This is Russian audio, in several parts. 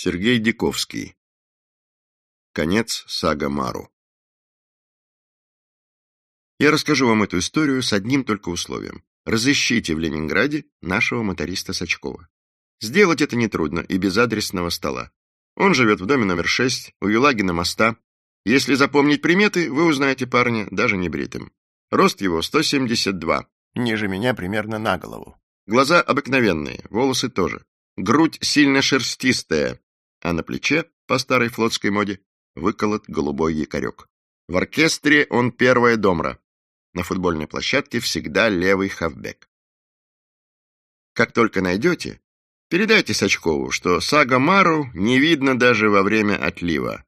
Сергей Диковский. Конец сага Мару. Я расскажу вам эту историю с одним только условием. Разыщите в Ленинграде нашего моториста Сачкова. Сделать это нетрудно и без адресного стола. Он живет в доме номер 6 у Елагина моста. Если запомнить приметы, вы узнаете парня даже не бритым. Рост его 172, ниже меня примерно на голову. Глаза обыкновенные, волосы тоже. Грудь сильно шерстистая, а на плече, по старой флотской моде, выколот голубой якорек. В оркестре он первая домра. На футбольной площадке всегда левый хавбек. Как только найдете, передайте Сачкову, что сага Мару не видно даже во время отлива.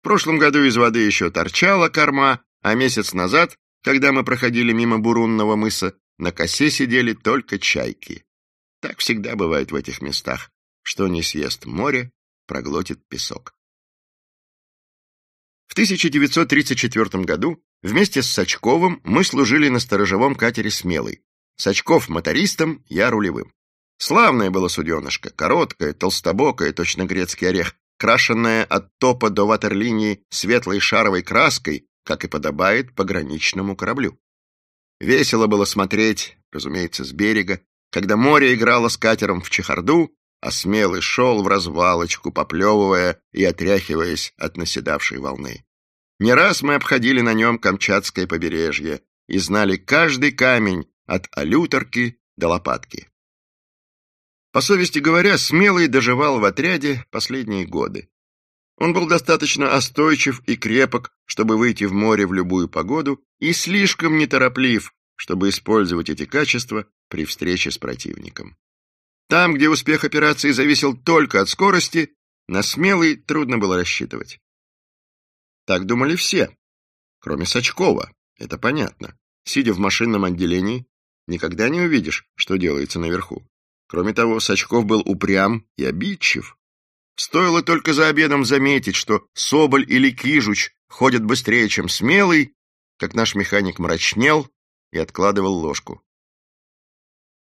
В прошлом году из воды еще торчала корма, а месяц назад, когда мы проходили мимо Бурунного мыса, на косе сидели только чайки. Так всегда бывает в этих местах. Что не съест море, проглотит песок. В 1934 году вместе с Сачковым мы служили на сторожевом катере «Смелый». Сачков мотористом, я рулевым. Славное было суденышко, короткое, толстобокое, точно грецкий орех, крашенное от топа до ватерлинии светлой шаровой краской, как и подобает пограничному кораблю. Весело было смотреть, разумеется, с берега, когда море играло с катером в чехарду, а смелый шел в развалочку, поплевывая и отряхиваясь от наседавшей волны. Не раз мы обходили на нем Камчатское побережье и знали каждый камень от алюторки до лопатки. По совести говоря, Смелый доживал в отряде последние годы. Он был достаточно остойчив и крепок, чтобы выйти в море в любую погоду, и слишком нетороплив, чтобы использовать эти качества при встрече с противником. Там, где успех операции зависел только от скорости, на смелый трудно было рассчитывать. Так думали все, кроме Сачкова, это понятно. Сидя в машинном отделении, никогда не увидишь, что делается наверху. Кроме того, Сачков был упрям и обидчив. Стоило только за обедом заметить, что Соболь или Кижуч ходят быстрее, чем Смелый, как наш механик мрачнел и откладывал ложку.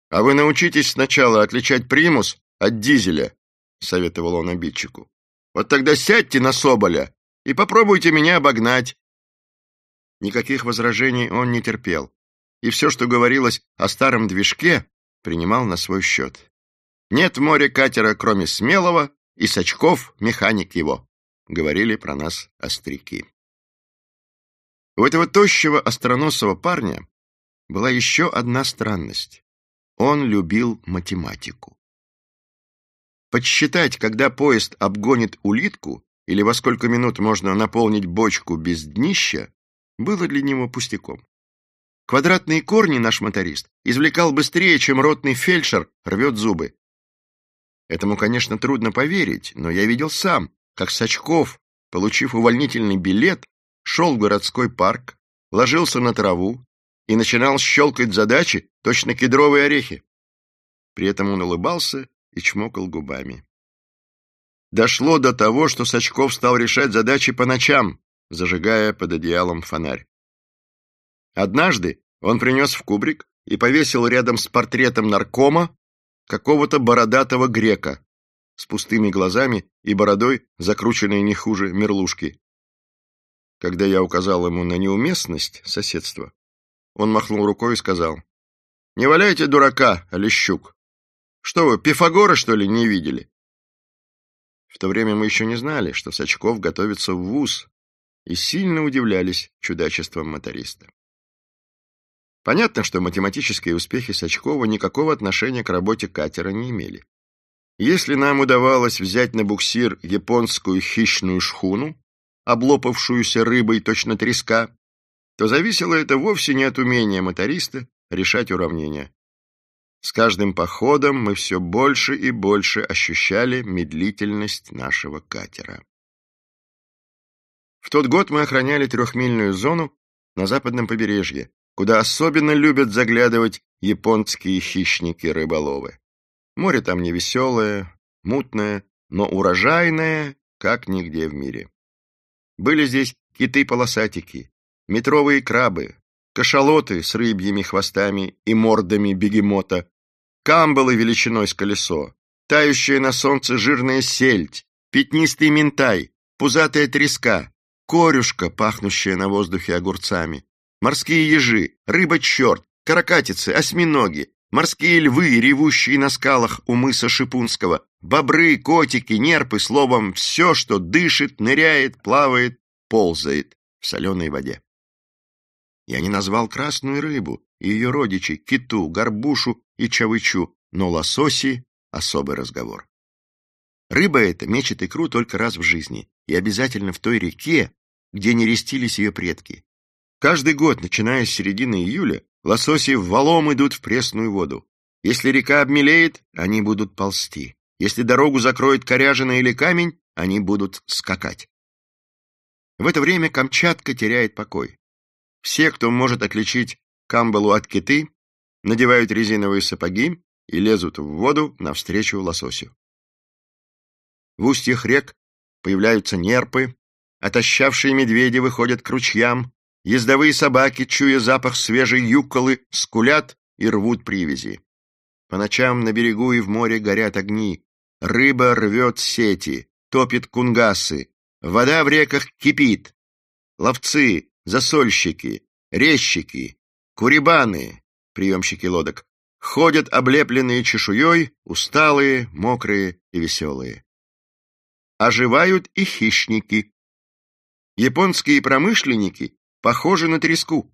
«А вы научитесь сначала отличать примус от дизеля», — советовал он обидчику. «Вот тогда сядьте на Соболя и попробуйте меня обогнать». Никаких возражений он не терпел, и все, что говорилось о старом движке, принимал на свой счет. «Нет в море катера, кроме Смелого, и Сачков — механик его», — говорили про нас остряки. У этого тощего остроносого парня была еще одна странность. Он любил математику. Подсчитать, когда поезд обгонит улитку, или во сколько минут можно наполнить бочку без днища, было для него пустяком. Квадратные корни наш моторист извлекал быстрее, чем ротный фельдшер рвет зубы. Этому, конечно, трудно поверить, но я видел сам, как Сачков, получив увольнительный билет, шел в городской парк, ложился на траву, и начинал щелкать задачи, точно кедровые орехи. При этом он улыбался и чмокал губами. Дошло до того, что Сачков стал решать задачи по ночам, зажигая под одеялом фонарь. Однажды он принес в кубрик и повесил рядом с портретом наркома какого-то бородатого грека с пустыми глазами и бородой, закрученной не хуже мерлушки. Когда я указал ему на неуместность соседства, он махнул рукой и сказал. «Не валяйте дурака, Олещук. Что вы, Пифагора, что ли, не видели?» В то время мы еще не знали, что Сачков готовится в ВУЗ, и сильно удивлялись чудачеством моториста. Понятно, что математические успехи Сачкова никакого отношения к работе катера не имели. Если нам удавалось взять на буксир японскую хищную шхуну, облопавшуюся рыбой точно треска, то зависело это вовсе не от умения моториста решать уравнения. С каждым походом мы все больше и больше ощущали медлительность нашего катера. В тот год мы охраняли трехмильную зону на западном побережье, куда особенно любят заглядывать японские хищники-рыболовы. Море там невеселое, мутное, но урожайное, как нигде в мире. Были здесь киты-полосатики, метровые крабы, кашалоты с рыбьими хвостами и мордами бегемота, камбалы величиной с колесо, тающая на солнце жирная сельдь, пятнистый минтай, пузатая треска, корюшка, пахнущая на воздухе огурцами, морские ежи, рыба-черт, каракатицы, осьминоги, морские львы, ревущие на скалах у мыса Шипунского, бобры, котики, нерпы, словом, все, что дышит, ныряет, плавает, ползает в соленой воде. Я не назвал красную рыбу и ее родичей, киту, горбушу и чавычу, но лососи — особый разговор. Рыба эта мечет икру только раз в жизни, и обязательно в той реке, где не рестились ее предки. Каждый год, начиная с середины июля, лососи в валом идут в пресную воду. Если река обмелеет, они будут ползти. Если дорогу закроет коряжина или камень, они будут скакать. В это время Камчатка теряет покой. Все, кто может отличить камбалу от киты, надевают резиновые сапоги и лезут в воду навстречу лососю. В устьях рек появляются нерпы, отощавшие медведи выходят к ручьям, ездовые собаки, чуя запах свежей юколы, скулят и рвут привязи. По ночам на берегу и в море горят огни, рыба рвет сети, топит кунгасы, вода в реках кипит. Ловцы, засольщики, резчики, курибаны, приемщики лодок, ходят облепленные чешуей, усталые, мокрые и веселые. Оживают и хищники. Японские промышленники похожи на треску.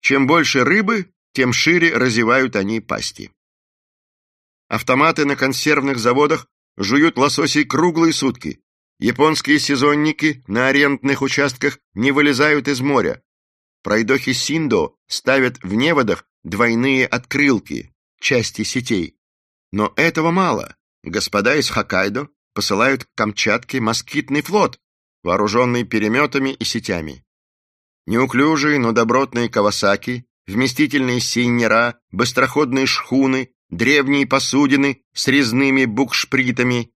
Чем больше рыбы, тем шире разевают они пасти. Автоматы на консервных заводах жуют лососей круглые сутки. Японские сезонники на арендных участках не вылезают из моря. Пройдохи Синдо ставят в неводах двойные открылки, части сетей. Но этого мало. Господа из Хоккайдо посылают к Камчатке москитный флот, вооруженный переметами и сетями. Неуклюжие, но добротные Кавасаки, вместительные сейнера, быстроходные шхуны, древние посудины с резными букшпритами,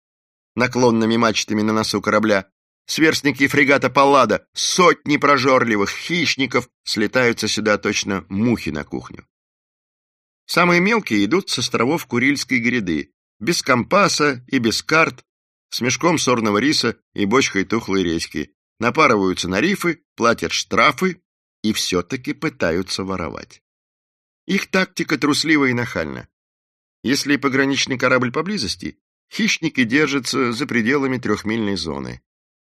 наклонными мачтами на носу корабля, сверстники фрегата Паллада, сотни прожорливых хищников слетаются сюда точно мухи на кухню. Самые мелкие идут с островов Курильской гряды, без компаса и без карт, с мешком сорного риса и бочкой тухлой редьки, напарываются на рифы, платят штрафы и все-таки пытаются воровать. Их тактика труслива и нахальна. Если пограничный корабль поблизости, хищники держатся за пределами трехмильной зоны.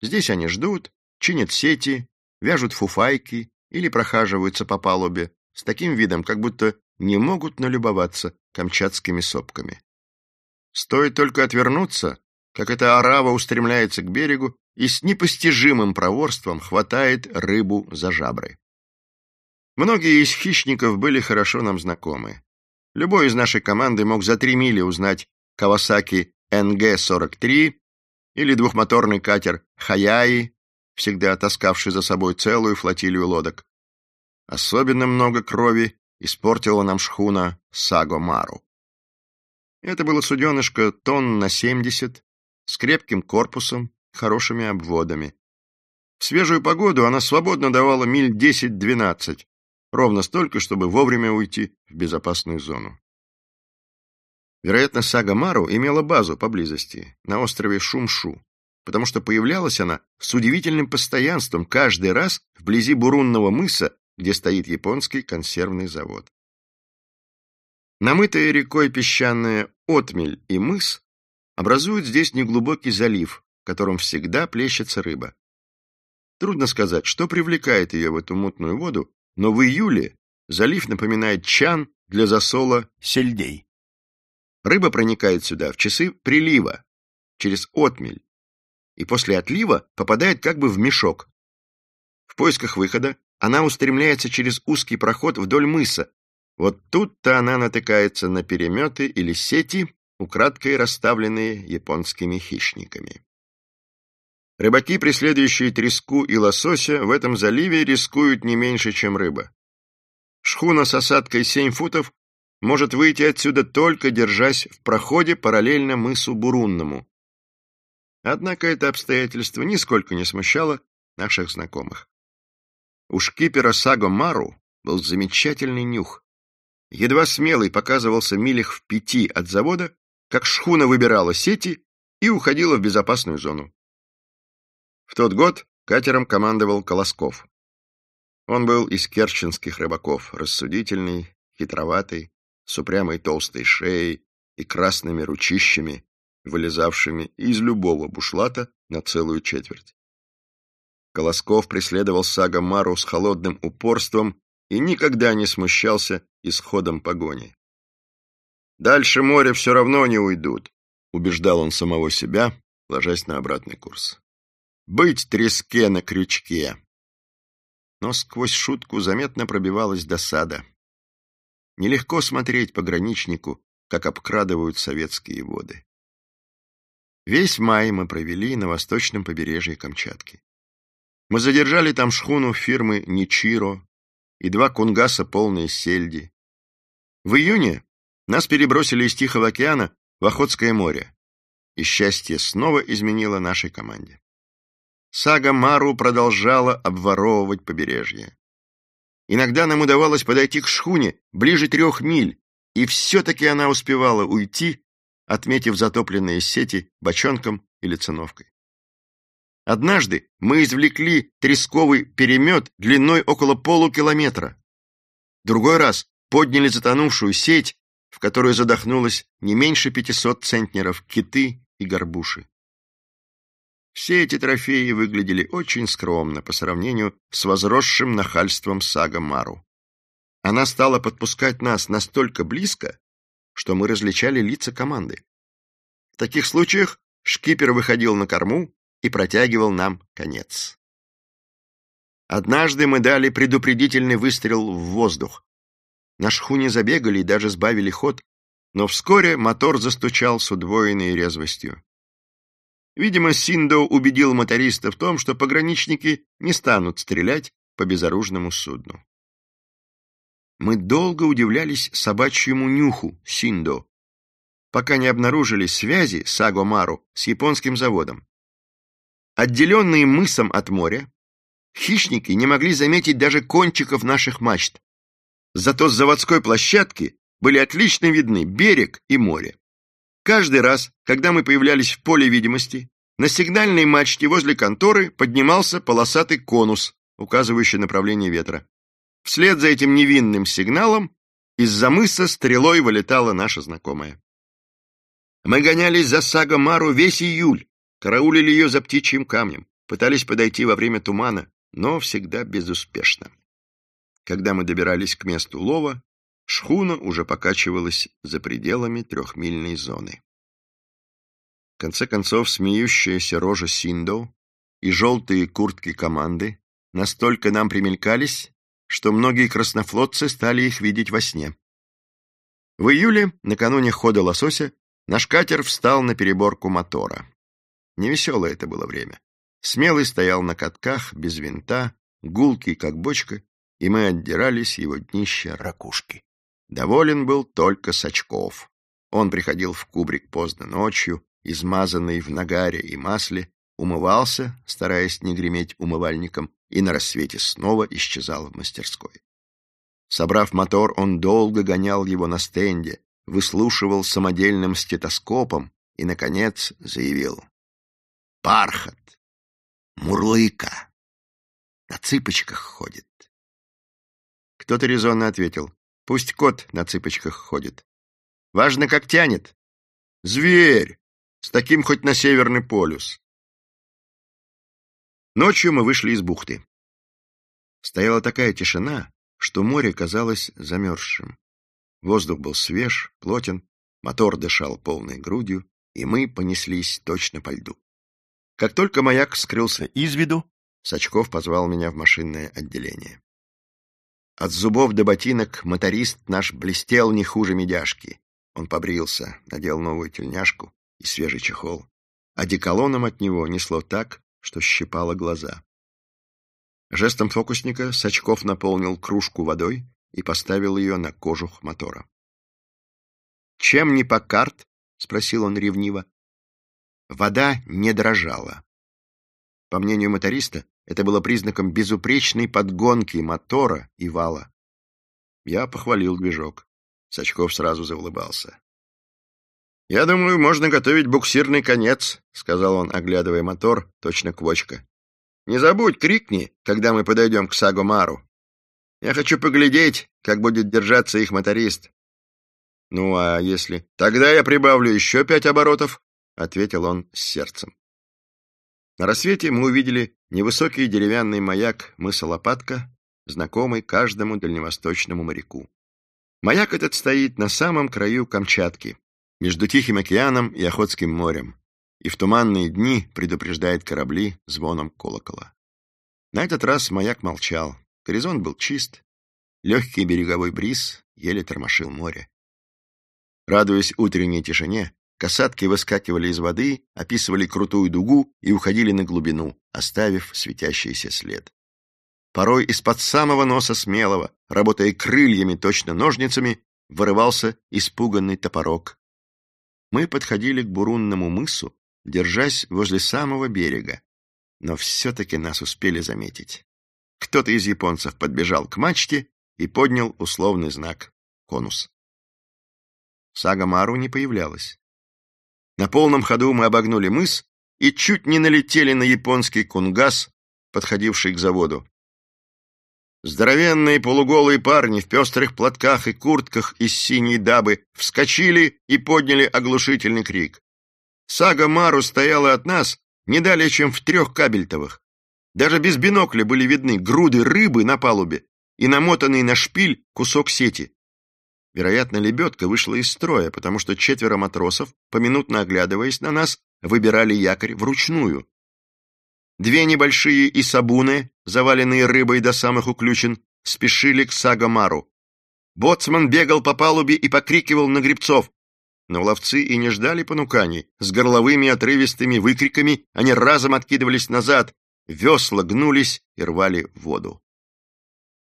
Здесь они ждут, чинят сети, вяжут фуфайки или прохаживаются по палубе с таким видом, как будто не могут налюбоваться камчатскими сопками. Стоит только отвернуться, как эта арава устремляется к берегу и с непостижимым проворством хватает рыбу за жабры. Многие из хищников были хорошо нам знакомы. Любой из нашей команды мог за три мили узнать Кавасаки НГ-43 или двухмоторный катер Хаяи, всегда таскавший за собой целую флотилию лодок. Особенно много крови испортила нам шхуна Саго Мару. Это было суденышко тонн на семьдесят, с крепким корпусом, хорошими обводами. В свежую погоду она свободно давала миль десять-двенадцать, Ровно столько, чтобы вовремя уйти в безопасную зону. Вероятно, сага Мару имела базу поблизости, на острове Шумшу, потому что появлялась она с удивительным постоянством каждый раз вблизи Бурунного мыса, где стоит японский консервный завод. Намытая рекой песчаная отмель и мыс образуют здесь неглубокий залив, в котором всегда плещется рыба. Трудно сказать, что привлекает ее в эту мутную воду, но в июле залив напоминает чан для засола сельдей. Рыба проникает сюда в часы прилива, через отмель, и после отлива попадает как бы в мешок. В поисках выхода она устремляется через узкий проход вдоль мыса. Вот тут-то она натыкается на переметы или сети, украдкой расставленные японскими хищниками. Рыбаки, преследующие треску и лосося, в этом заливе рискуют не меньше, чем рыба. Шхуна с осадкой 7 футов может выйти отсюда только держась в проходе параллельно мысу Бурунному. Однако это обстоятельство нисколько не смущало наших знакомых. У шкипера Саго Мару был замечательный нюх. Едва смелый показывался милях в пяти от завода, как шхуна выбирала сети и уходила в безопасную зону. В тот год катером командовал Колосков. Он был из керченских рыбаков, рассудительный, хитроватый, с упрямой толстой шеей и красными ручищами, вылезавшими из любого бушлата на целую четверть. Колосков преследовал Сага Мару с холодным упорством и никогда не смущался исходом погони. «Дальше море все равно не уйдут», — убеждал он самого себя, ложась на обратный курс. «Быть треске на крючке». Но сквозь шутку заметно пробивалась досада. Нелегко смотреть пограничнику, как обкрадывают советские воды. Весь май мы провели на восточном побережье Камчатки. Мы задержали там шхуну фирмы «Ничиро» и два кунгаса полные сельди. В июне нас перебросили из Тихого океана в Охотское море, и счастье снова изменило нашей команде. Сага Мару продолжала обворовывать побережье. Иногда нам удавалось подойти к шхуне ближе трех миль, и все-таки она успевала уйти, отметив затопленные сети бочонком или циновкой. Однажды мы извлекли тресковый перемет длиной около полукилометра. Другой раз подняли затонувшую сеть, в которую задохнулось не меньше 500 центнеров киты и горбуши. Все эти трофеи выглядели очень скромно по сравнению с возросшим нахальством Сага Мару. Она стала подпускать нас настолько близко, что мы различали лица команды. В таких случаях шкипер выходил на корму и протягивал нам конец. Однажды мы дали предупредительный выстрел в воздух. На шхуне забегали и даже сбавили ход, но вскоре мотор застучал с удвоенной резвостью. Видимо, Синдо убедил моториста в том, что пограничники не станут стрелять по безоружному судну. Мы долго удивлялись собачьему нюху Синдо, пока не обнаружили связи Сагомару с японским заводом. Отделенные мысом от моря, хищники не могли заметить даже кончиков наших мачт. Зато с заводской площадки были отлично видны берег и море. Каждый раз, когда мы появлялись в поле видимости, на сигнальной мачте возле конторы поднимался полосатый конус, указывающий направление ветра. Вслед за этим невинным сигналом из-за мыса стрелой вылетала наша знакомая. Мы гонялись за Сага Мару весь июль, караулили ее за птичьим камнем, пытались подойти во время тумана, но всегда безуспешно. Когда мы добирались к месту лова, шхуна уже покачивалась за пределами трехмильной зоны. В конце концов, смеющаяся рожа Синдо и желтые куртки команды настолько нам примелькались, что многие краснофлотцы стали их видеть во сне. В июле, накануне хода лосося, наш катер встал на переборку мотора. Невеселое это было время. Смелый стоял на катках, без винта, гулкий, как бочка, и мы отдирались его днища ракушки. Доволен был только Сачков. Он приходил в кубрик поздно ночью, измазанный в нагаре и масле, умывался, стараясь не греметь умывальником, и на рассвете снова исчезал в мастерской. Собрав мотор, он долго гонял его на стенде, выслушивал самодельным стетоскопом и, наконец, заявил. «Бархат! Мурлыка! На цыпочках ходит!» Кто-то резонно ответил. «Пусть кот на цыпочках ходит. Важно, как тянет. Зверь! С таким хоть на Северный полюс!» Ночью мы вышли из бухты. Стояла такая тишина, что море казалось замерзшим. Воздух был свеж, плотен, мотор дышал полной грудью, и мы понеслись точно по льду. Как только маяк скрылся из виду, Сачков позвал меня в машинное отделение. От зубов до ботинок моторист наш блестел не хуже медяшки. Он побрился, надел новую тельняшку и свежий чехол. А деколоном от него несло так, что щипало глаза. Жестом фокусника Сачков наполнил кружку водой и поставил ее на кожух мотора. «Чем не покарт?» — спросил он ревниво. Вода не дрожала. По мнению моториста, это было признаком безупречной подгонки мотора и вала. Я похвалил движок. Сачков сразу заулыбался. «Я думаю, можно готовить буксирный конец», — сказал он, оглядывая мотор, точно квочка. «Не забудь, крикни, когда мы подойдем к Сагомару. Я хочу поглядеть, как будет держаться их моторист». «Ну, а если...» «Тогда я прибавлю еще пять оборотов», — ответил он с сердцем. На рассвете мы увидели невысокий деревянный маяк мыса Лопатка, знакомый каждому дальневосточному моряку. Маяк этот стоит на самом краю Камчатки, между Тихим океаном и Охотским морем, и в туманные дни предупреждает корабли звоном колокола. На этот раз маяк молчал, горизонт был чист, легкий береговой бриз еле тормошил море. Радуясь утренней тишине, касатки выскакивали из воды, описывали крутую дугу и уходили на глубину, оставив светящийся след. Порой из-под самого носа смелого, работая крыльями точно ножницами, вырывался испуганный топорок, мы подходили к Бурунному мысу, держась возле самого берега, но все-таки нас успели заметить. Кто-то из японцев подбежал к мачте и поднял условный знак — конус. Сага Мару не появлялась. На полном ходу мы обогнули мыс и чуть не налетели на японский кунгас, подходивший к заводу. Здоровенные полуголые парни в пестрых платках и куртках из синей дабы вскочили и подняли оглушительный крик. Сага Мару стояла от нас не далее, чем в трех кабельтовых. Даже без бинокля были видны груды рыбы на палубе и намотанный на шпиль кусок сети. Вероятно, лебедка вышла из строя, потому что четверо матросов, поминутно оглядываясь на нас, выбирали якорь вручную. Две небольшие исабуны, заваленные рыбой до самых уключен, спешили к Сагомару. Боцман бегал по палубе и покрикивал на гребцов. Но ловцы и не ждали понуканий. С горловыми отрывистыми выкриками они разом откидывались назад, весла гнулись и рвали воду.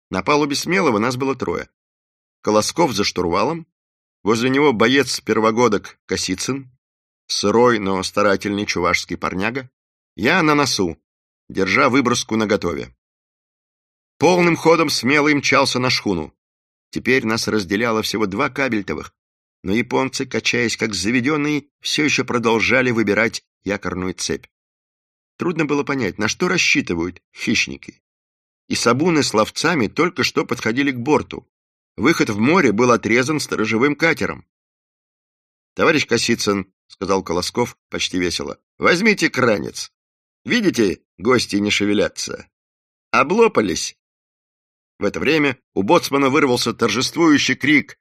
На палубе Смелого нас было трое. Колосков за штурвалом, возле него боец первогодок Косицын, сырой, но старательный чувашский парняга, я на носу, держа выброску наготове. Полным ходом смело мчался на шхуну. Теперь нас разделяло всего два кабельтовых, но японцы, качаясь как заведенные, все еще продолжали выбирать якорную цепь. Трудно было понять, на что рассчитывают хищники. И сабуны с ловцами только что подходили к борту. Выход в море был отрезан сторожевым катером. «Товарищ Косицын», — сказал Колосков почти весело, — «возьмите кранец. Видите, гости не шевелятся. Облопались. В это время у боцмана вырвался торжествующий крик.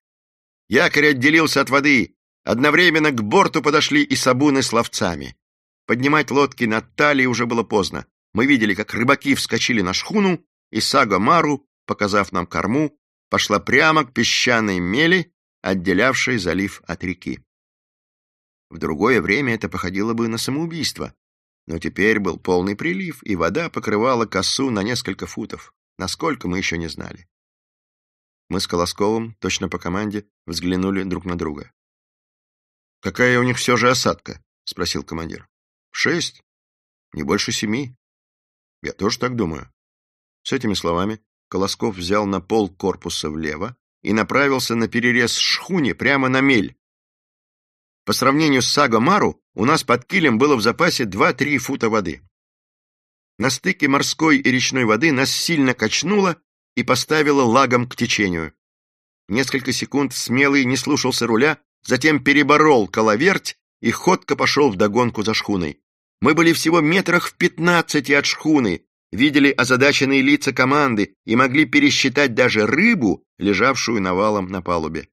Якорь отделился от воды. Одновременно к борту подошли и сабуны с ловцами. Поднимать лодки над талией уже было поздно. Мы видели, как рыбаки вскочили на шхуну, и Сага Мару, показав нам корму, пошла прямо к песчаной мели, отделявшей залив от реки. В другое время это походило бы на самоубийство, но теперь был полный прилив, и вода покрывала косу на несколько футов. Насколько, мы еще не знали. Мы с Колосковым, точно по команде, взглянули друг на друга. «Какая у них все же осадка?» — спросил командир. «Шесть. Не больше семи. Я тоже так думаю». С этими словами Колосков взял на пол корпуса влево и направился на перерез шхуне прямо на мель, по сравнению с Сагомару у нас под килем было в запасе 2-3 фута воды. На стыке морской и речной воды нас сильно качнуло и поставило лагом к течению. Несколько секунд смелый не слушался руля, затем переборол коловерть и ходко пошел вдогонку за шхуной. Мы были всего метрах в пятнадцати от шхуны, видели озадаченные лица команды и могли пересчитать даже рыбу, лежавшую навалом на палубе.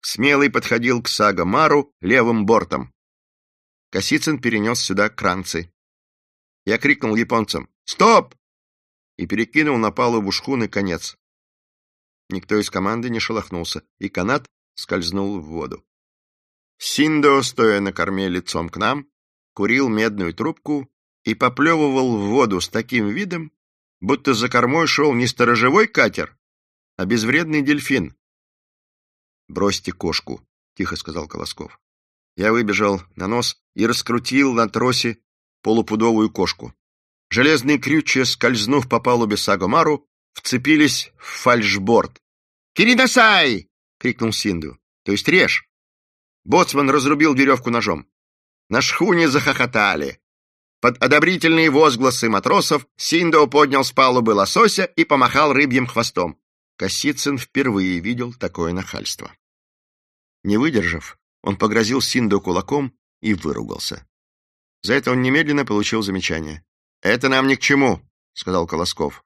Смелый подходил к Сага-Мару левым бортом. Косицын перенес сюда кранцы. Я крикнул японцам «Стоп!» и перекинул на палубу шхуны конец. Никто из команды не шелохнулся, и канат скользнул в воду. Синдо, стоя на корме лицом к нам, курил медную трубку и поплевывал в воду с таким видом, будто за кормой шел не сторожевой катер, а безвредный дельфин, «Бросьте кошку», — тихо сказал Колосков. Я выбежал на нос и раскрутил на тросе полупудовую кошку. Железные крючья, скользнув по палубе Сагомару, вцепились в фальшборд. «Киринасай!» — крикнул Синду. «То есть режь!» Боцман разрубил веревку ножом. На шхуне захохотали. Под одобрительные возгласы матросов Синдо поднял с палубы лосося и помахал рыбьим хвостом. Косицын впервые видел такое нахальство. Не выдержав, он погрозил Синдо кулаком и выругался. За это он немедленно получил замечание. «Это нам ни к чему», — сказал Колосков.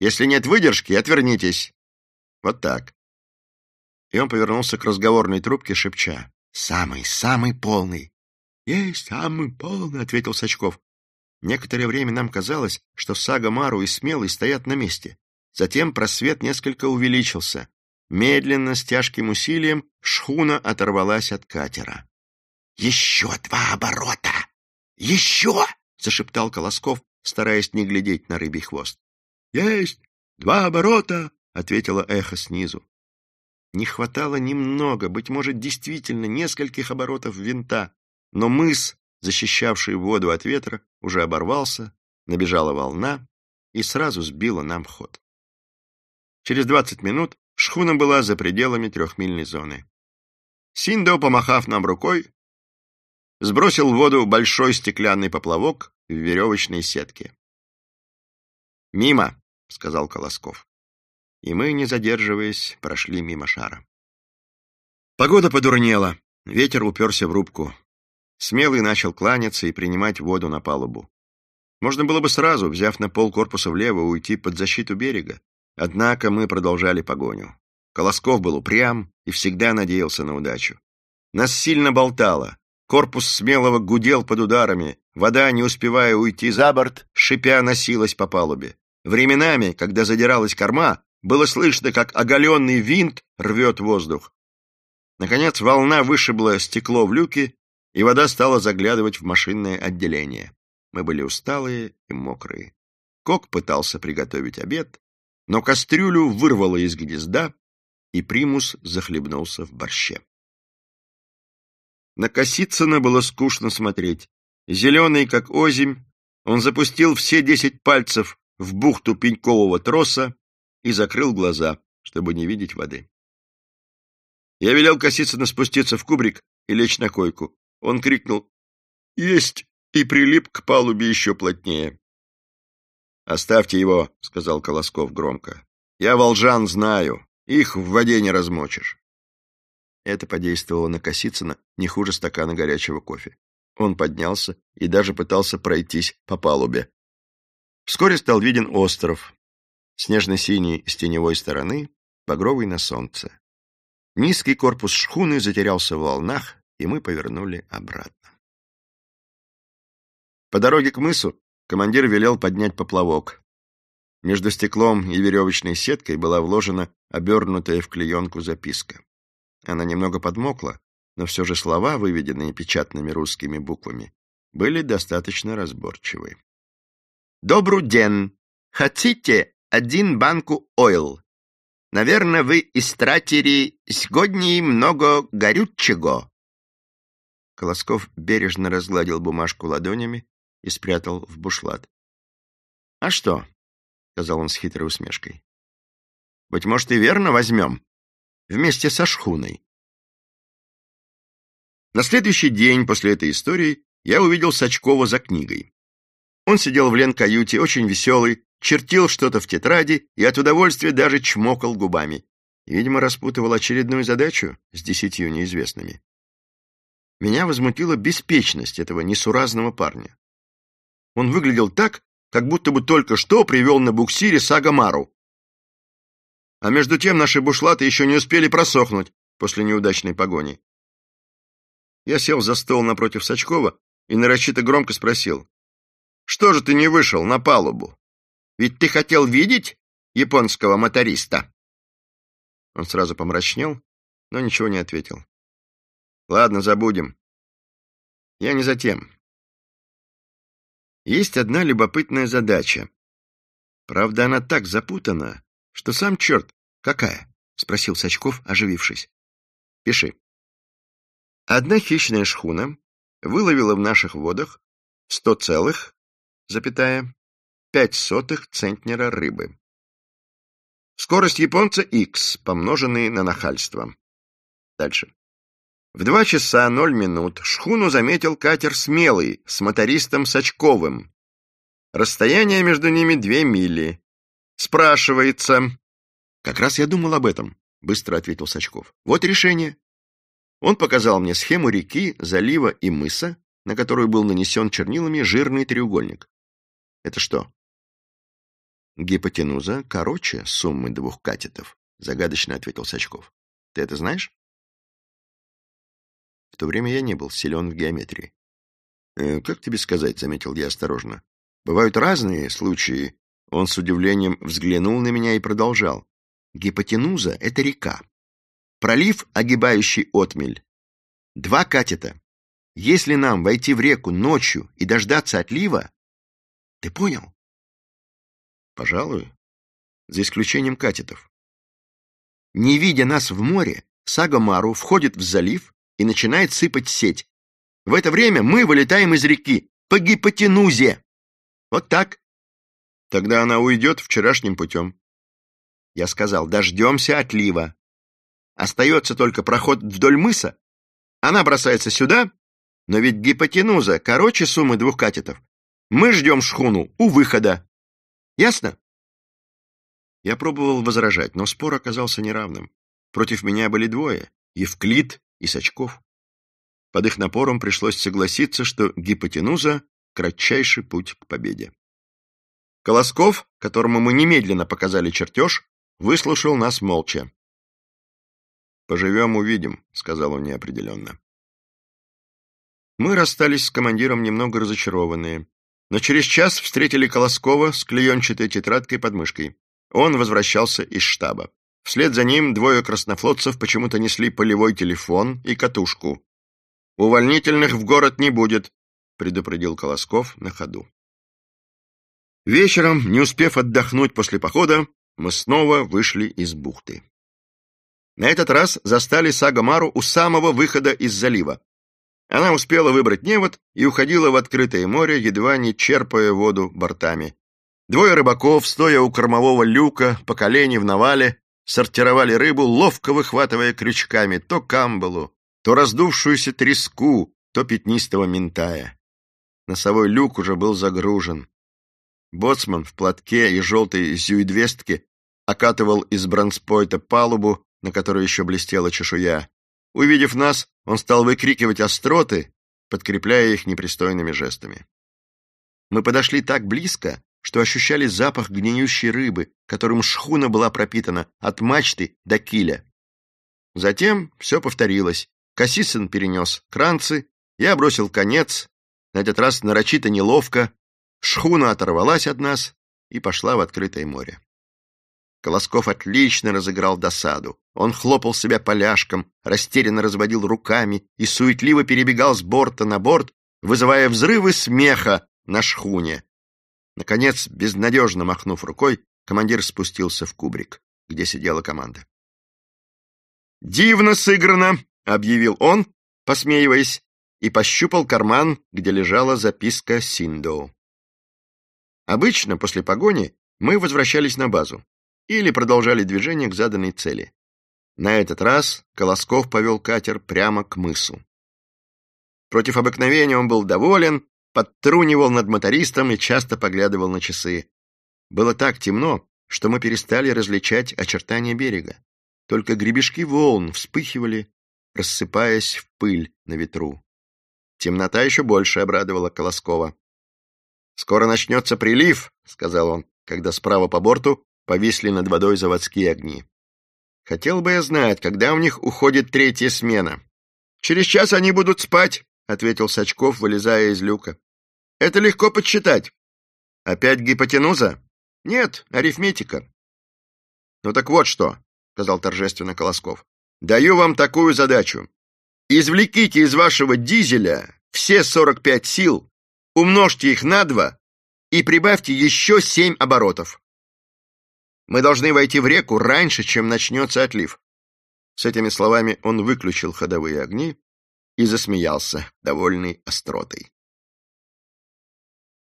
«Если нет выдержки, отвернитесь». Вот так. И он повернулся к разговорной трубке, шепча. «Самый, самый полный». «Есть самый полный», — ответил Сачков. Некоторое время нам казалось, что Сага Мару и Смелый стоят на месте. Затем просвет несколько увеличился. Медленно, с тяжким усилием, шхуна оторвалась от катера. «Еще два оборота! Еще!» — зашептал Колосков, стараясь не глядеть на рыбий хвост. «Есть! Два оборота!» — ответило эхо снизу. Не хватало немного, быть может, действительно нескольких оборотов винта, но мыс, защищавший воду от ветра, уже оборвался, набежала волна и сразу сбила нам ход. Через двадцать минут шхуна была за пределами трехмильной зоны. Синдо, помахав нам рукой, сбросил в воду большой стеклянный поплавок в веревочной сетке. «Мимо!» — сказал Колосков. И мы, не задерживаясь, прошли мимо шара. Погода подурнела, ветер уперся в рубку. Смелый начал кланяться и принимать воду на палубу. Можно было бы сразу, взяв на пол корпуса влево, уйти под защиту берега. Однако мы продолжали погоню. Колосков был упрям и всегда надеялся на удачу. Нас сильно болтало. Корпус смелого гудел под ударами. Вода, не успевая уйти за борт, шипя носилась по палубе. Временами, когда задиралась корма, было слышно, как оголенный винт рвет воздух. Наконец волна вышибла стекло в люке, и вода стала заглядывать в машинное отделение. Мы были усталые и мокрые. Кок пытался приготовить обед, но кастрюлю вырвало из гнезда, и примус захлебнулся в борще. На Косицына было скучно смотреть. Зеленый, как озимь, он запустил все десять пальцев в бухту пенькового троса и закрыл глаза, чтобы не видеть воды. Я велел Косицына спуститься в кубрик и лечь на койку. Он крикнул «Есть!» и прилип к палубе еще плотнее. «Оставьте его», — сказал Колосков громко. «Я волжан знаю, их в воде не размочишь». Это подействовало на Косицына не хуже стакана горячего кофе. Он поднялся и даже пытался пройтись по палубе. Вскоре стал виден остров, снежно-синий с теневой стороны, багровый на солнце. Низкий корпус шхуны затерялся в волнах, и мы повернули обратно. По дороге к мысу командир велел поднять поплавок. Между стеклом и веревочной сеткой была вложена обернутая в клеенку записка. Она немного подмокла, но все же слова, выведенные печатными русскими буквами, были достаточно разборчивы. «Добрый день! Хотите один банку ойл? Наверное, вы истратили сегодня много горючего». Колосков бережно разгладил бумажку ладонями и спрятал в бушлат. «А что?» — сказал он с хитрой усмешкой. «Быть может, и верно возьмем, вместе со шхуной». На следующий день после этой истории я увидел Сачкова за книгой. Он сидел в лен-каюте, очень веселый, чертил что-то в тетради и от удовольствия даже чмокал губами. Видимо, распутывал очередную задачу с десятью неизвестными. Меня возмутила беспечность этого несуразного парня. Он выглядел так, как будто бы только что привел на буксире Сагамару. А между тем наши бушлаты еще не успели просохнуть после неудачной погони. Я сел за стол напротив Сачкова и нарочито громко спросил. «Что же ты не вышел на палубу? Ведь ты хотел видеть японского моториста?» Он сразу помрачнел, но ничего не ответил. Ладно, забудем. Я не затем. Есть одна любопытная задача. Правда, она так запутана, что сам черт. Какая? Спросил Сачков, оживившись. Пиши. Одна хищная шхуна выловила в наших водах сто целых, запятая, пять сотых центнера рыбы. Скорость японца X, помноженный на нахальство. Дальше. В два часа ноль минут шхуну заметил катер «Смелый» с мотористом Сачковым. Расстояние между ними две мили. Спрашивается. Как раз я думал об этом, быстро ответил Сачков. Вот решение. Он показал мне схему реки, залива и мыса, на которую был нанесен чернилами жирный треугольник. Это что? Гипотенуза короче суммы двух катетов, загадочно ответил Сачков. Ты это знаешь? В то время я не был силен в геометрии. «Э, «Как тебе сказать?» — заметил я осторожно. «Бывают разные случаи». Он с удивлением взглянул на меня и продолжал. «Гипотенуза — это река. Пролив, огибающий отмель. Два катета. Если нам войти в реку ночью и дождаться отлива... Ты понял?» «Пожалуй. За исключением катетов. Не видя нас в море, Сагомару входит в залив и начинает сыпать сеть. В это время мы вылетаем из реки по гипотенузе. Вот так. Тогда она уйдет вчерашним путем. Я сказал, дождемся отлива. Остается только проход вдоль мыса. Она бросается сюда, но ведь гипотенуза короче суммы двух катетов. Мы ждем шхуну у выхода. Ясно? Я пробовал возражать, но спор оказался неравным. Против меня были двое — Евклид и Сачков. Под их напором пришлось согласиться, что гипотенуза — кратчайший путь к победе. Колосков, которому мы немедленно показали чертеж, выслушал нас молча. «Поживем, увидим», — сказал он неопределенно. Мы расстались с командиром немного разочарованные, но через час встретили Колоскова с клеенчатой тетрадкой под мышкой. Он возвращался из штаба. Вслед за ним двое краснофлотцев почему-то несли полевой телефон и катушку. «Увольнительных в город не будет», — предупредил Колосков на ходу. Вечером, не успев отдохнуть после похода, мы снова вышли из бухты. На этот раз застали Сагамару у самого выхода из залива. Она успела выбрать невод и уходила в открытое море, едва не черпая воду бортами. Двое рыбаков, стоя у кормового люка, по колени в навале, сортировали рыбу, ловко выхватывая крючками то камбалу, то раздувшуюся треску, то пятнистого ментая. Носовой люк уже был загружен. Боцман в платке и желтой зюидвестке окатывал из бронспойта палубу, на которой еще блестела чешуя. Увидев нас, он стал выкрикивать остроты, подкрепляя их непристойными жестами. Мы подошли так близко, что ощущали запах гниющей рыбы, которым шхуна была пропитана от мачты до киля. Затем все повторилось. Кассисон перенес кранцы, я бросил конец, на этот раз нарочито неловко, шхуна оторвалась от нас и пошла в открытое море. Колосков отлично разыграл досаду. Он хлопал себя поляшком, растерянно разводил руками и суетливо перебегал с борта на борт, вызывая взрывы смеха на шхуне. Наконец, безнадежно махнув рукой, командир спустился в кубрик, где сидела команда. «Дивно сыграно!» — объявил он, посмеиваясь, и пощупал карман, где лежала записка Синдоу. Обычно после погони мы возвращались на базу или продолжали движение к заданной цели. На этот раз Колосков повел катер прямо к мысу. Против обыкновения он был доволен, подтрунивал над мотористом и часто поглядывал на часы. Было так темно, что мы перестали различать очертания берега. Только гребешки волн вспыхивали, рассыпаясь в пыль на ветру. Темнота еще больше обрадовала Колоскова. «Скоро начнется прилив», — сказал он, когда справа по борту повисли над водой заводские огни. Хотел бы я знать, когда у них уходит третья смена. Через час они будут спать, ответил Сачков, вылезая из люка. Это легко подсчитать. Опять гипотенуза? Нет, арифметика. Ну так вот что, сказал торжественно Колосков. Даю вам такую задачу. Извлеките из вашего дизеля все 45 сил, умножьте их на 2 и прибавьте еще 7 оборотов. Мы должны войти в реку раньше, чем начнется отлив. С этими словами он выключил ходовые огни и засмеялся, довольный остротой.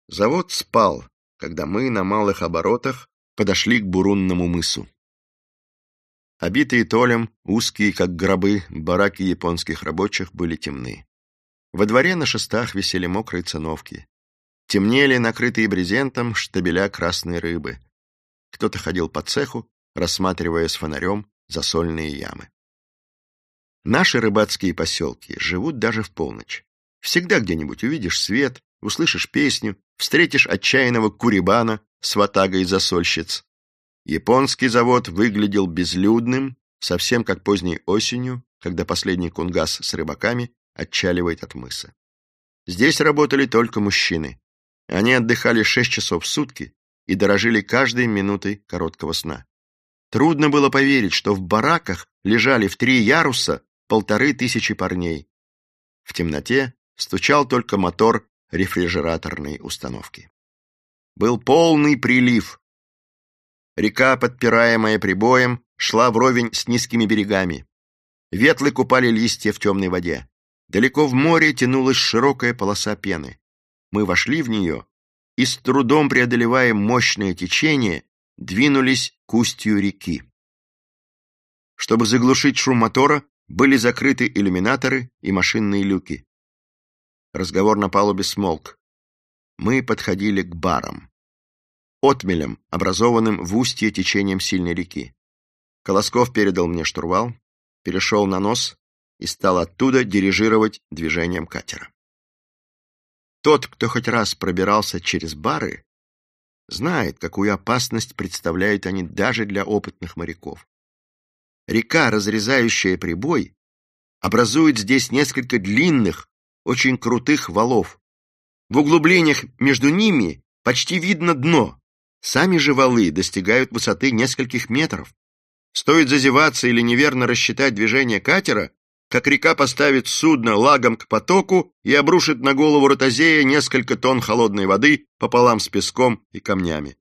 Завод спал, когда мы на малых оборотах подошли к Бурунному мысу. Обитые толем, узкие, как гробы, бараки японских рабочих были темны. Во дворе на шестах висели мокрые циновки. Темнели, накрытые брезентом, штабеля красной рыбы. Кто-то ходил по цеху, рассматривая с фонарем засольные ямы. Наши рыбацкие поселки живут даже в полночь. Всегда где-нибудь увидишь свет, услышишь песню, встретишь отчаянного курибана с ватагой засольщиц. Японский завод выглядел безлюдным, совсем как поздней осенью, когда последний кунгас с рыбаками отчаливает от мыса. Здесь работали только мужчины. Они отдыхали шесть часов в сутки и дорожили каждой минутой короткого сна. Трудно было поверить, что в бараках лежали в три яруса полторы тысячи парней. В темноте стучал только мотор рефрижераторной установки. Был полный прилив. Река, подпираемая прибоем, шла вровень с низкими берегами. Ветлы купали листья в темной воде. Далеко в море тянулась широкая полоса пены. Мы вошли в нее и, с трудом преодолевая мощное течение, двинулись к устью реки. Чтобы заглушить шум мотора, были закрыты иллюминаторы и машинные люки. Разговор на палубе смолк. Мы подходили к барам. Отмелям, образованным в устье течением сильной реки. Колосков передал мне штурвал, перешел на нос и стал оттуда дирижировать движением катера. Тот, кто хоть раз пробирался через бары, знает, какую опасность представляют они даже для опытных моряков. Река, разрезающая прибой, образует здесь несколько длинных, очень крутых валов. В углублениях между ними почти видно дно. Сами же валы достигают высоты нескольких метров. Стоит зазеваться или неверно рассчитать движение катера, как река поставит судно лагом к потоку и обрушит на голову ротозея несколько тонн холодной воды пополам с песком и камнями.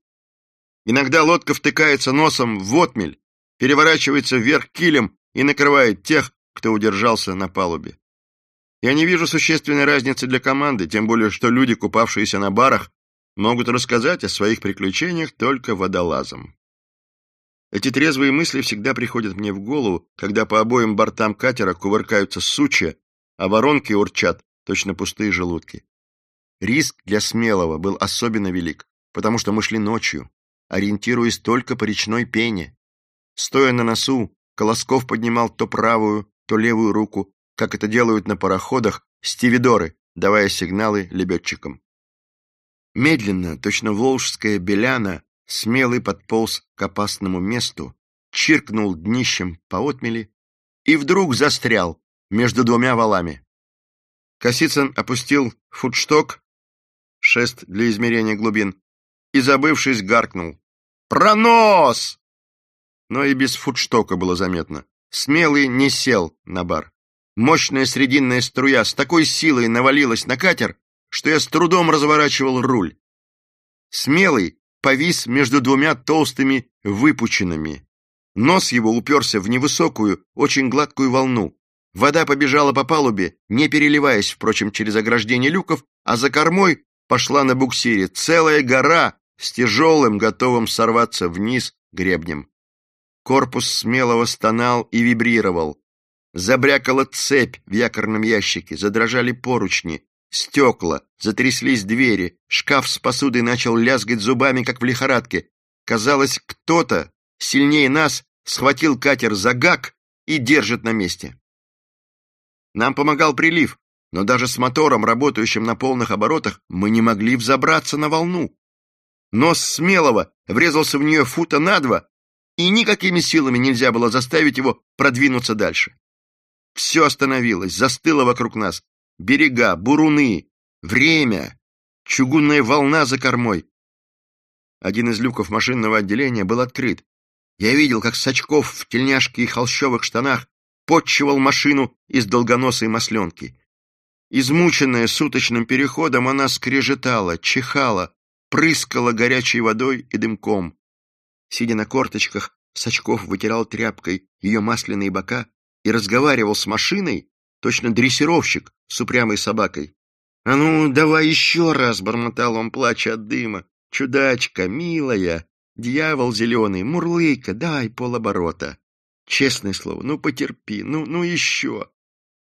Иногда лодка втыкается носом в отмель, переворачивается вверх килем и накрывает тех, кто удержался на палубе. Я не вижу существенной разницы для команды, тем более, что люди, купавшиеся на барах, могут рассказать о своих приключениях только водолазам. Эти трезвые мысли всегда приходят мне в голову, когда по обоим бортам катера кувыркаются сучья, а воронки урчат, точно пустые желудки. Риск для смелого был особенно велик, потому что мы шли ночью, ориентируясь только по речной пене. Стоя на носу, Колосков поднимал то правую, то левую руку, как это делают на пароходах стивидоры, давая сигналы лебедчикам. Медленно, точно волжская беляна, смелый подполз к опасному месту, чиркнул днищем по отмели и вдруг застрял между двумя валами. Косицын опустил футшток, шест для измерения глубин, и, забывшись, гаркнул. «Пронос!» Но и без футштока было заметно. Смелый не сел на бар. Мощная срединная струя с такой силой навалилась на катер, что я с трудом разворачивал руль. Смелый повис между двумя толстыми выпучинами. Нос его уперся в невысокую, очень гладкую волну. Вода побежала по палубе, не переливаясь, впрочем, через ограждение люков, а за кормой пошла на буксире целая гора с тяжелым, готовым сорваться вниз гребнем. Корпус смелого стонал и вибрировал. Забрякала цепь в якорном ящике, задрожали поручни, стекла, затряслись двери, шкаф с посудой начал лязгать зубами, как в лихорадке. Казалось, кто-то, сильнее нас, схватил катер за гак и держит на месте. Нам помогал прилив, но даже с мотором, работающим на полных оборотах, мы не могли взобраться на волну. Нос смелого врезался в нее фута на два, и никакими силами нельзя было заставить его продвинуться дальше. Все остановилось, застыло вокруг нас. Берега, буруны, время, чугунная волна за кормой. Один из люков машинного отделения был открыт. Я видел, как Сачков в тельняшке и холщовых штанах подчивал машину из долгоносой масленки. Измученная суточным переходом, она скрежетала, чихала, прыскала горячей водой и дымком. Сидя на корточках, Сачков вытирал тряпкой ее масляные бока и разговаривал с машиной, точно дрессировщик с упрямой собакой. «А ну, давай еще раз!» — бормотал он, плача от дыма. «Чудачка, милая, дьявол зеленый, мурлыка, дай полоборота!» Честное слово, ну потерпи, ну, ну еще.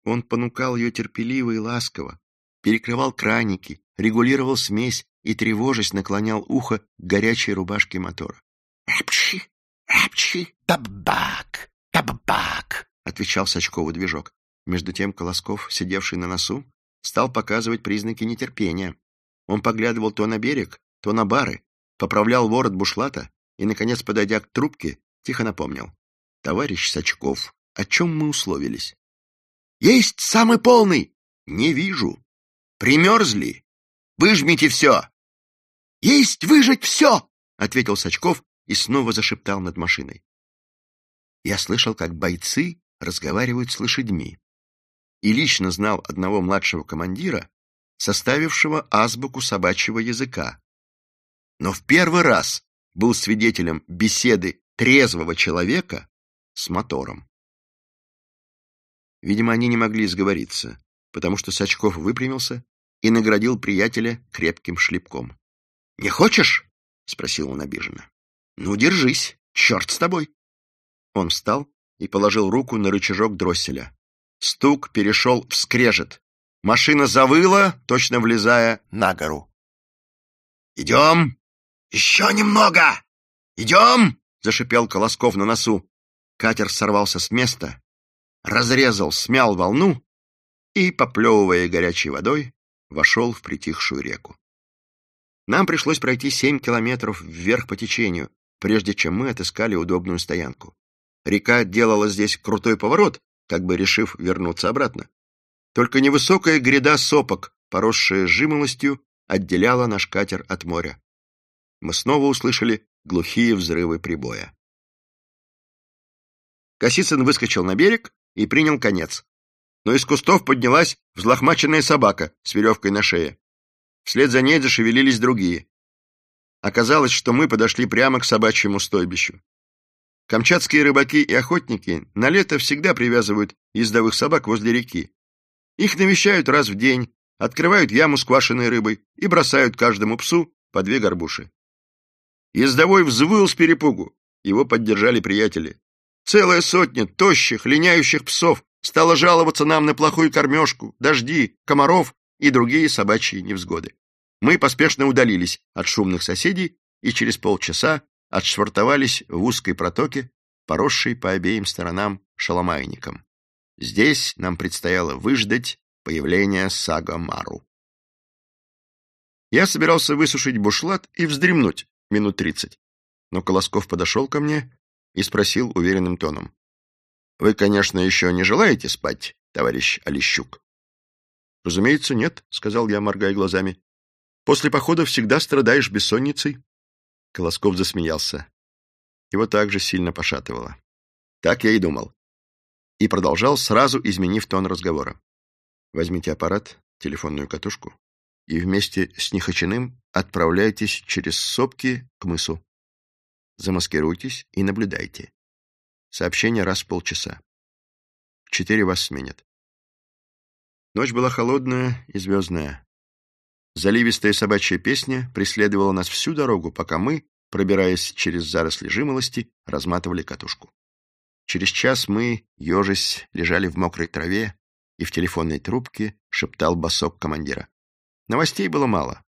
Он понукал ее терпеливо и ласково, перекрывал краники, регулировал смесь и, тревожась, наклонял ухо к горячей рубашке мотора. «Апчи! Апчи! Табак! Табак!» — отвечал Сачкову движок. Между тем Колосков, сидевший на носу, стал показывать признаки нетерпения. Он поглядывал то на берег, то на бары, поправлял ворот бушлата и, наконец, подойдя к трубке, тихо напомнил. «Товарищ Сачков, о чем мы условились?» «Есть самый полный!» «Не вижу. Примерзли? Выжмите все!» «Есть выжать все!» — ответил Сачков и снова зашептал над машиной. Я слышал, как бойцы разговаривают с лошадьми, и лично знал одного младшего командира, составившего азбуку собачьего языка. Но в первый раз был свидетелем беседы трезвого человека с мотором. Видимо, они не могли сговориться, потому что Сачков выпрямился и наградил приятеля крепким шлепком. «Не хочешь?» — спросил он обиженно. «Ну, держись, черт с тобой!» Он встал и положил руку на рычажок дросселя. Стук перешел в скрежет. Машина завыла, точно влезая на гору. «Идем!» «Еще немного! Идем!» — зашипел Колосков на носу. Катер сорвался с места, разрезал, смял волну и, поплевывая горячей водой, вошел в притихшую реку. Нам пришлось пройти семь километров вверх по течению, прежде чем мы отыскали удобную стоянку. Река делала здесь крутой поворот, как бы решив вернуться обратно. Только невысокая гряда сопок, поросшая жимолостью, отделяла наш катер от моря. Мы снова услышали глухие взрывы прибоя. Косицын выскочил на берег и принял конец. Но из кустов поднялась взлохмаченная собака с веревкой на шее. Вслед за ней зашевелились другие. Оказалось, что мы подошли прямо к собачьему стойбищу. Камчатские рыбаки и охотники на лето всегда привязывают ездовых собак возле реки. Их навещают раз в день, открывают яму с квашеной рыбой и бросают каждому псу по две горбуши. Ездовой взвыл с перепугу. Его поддержали приятели. Целая сотня тощих, линяющих псов стала жаловаться нам на плохую кормежку, дожди, комаров и другие собачьи невзгоды. Мы поспешно удалились от шумных соседей и через полчаса отшвартовались в узкой протоке, поросшей по обеим сторонам шаломайником. Здесь нам предстояло выждать появления Сага-Мару. Я собирался высушить бушлат и вздремнуть минут тридцать, но Колосков подошел ко мне и спросил уверенным тоном. «Вы, конечно, еще не желаете спать, товарищ Олещук?» «Разумеется, нет», — сказал я, моргая глазами. «После похода всегда страдаешь бессонницей». Колосков засмеялся. Его также сильно пошатывало. Так я и думал. И продолжал, сразу изменив тон разговора. Возьмите аппарат, телефонную катушку, и вместе с Нехочиным отправляйтесь через сопки к мысу. Замаскируйтесь и наблюдайте. Сообщение раз в полчаса. Четыре вас сменят. Ночь была холодная и звездная. Заливистая собачья песня преследовала нас всю дорогу, пока мы, пробираясь через заросли жимолости, разматывали катушку. Через час мы, ежась, лежали в мокрой траве, и в телефонной трубке шептал босок командира. Новостей было мало.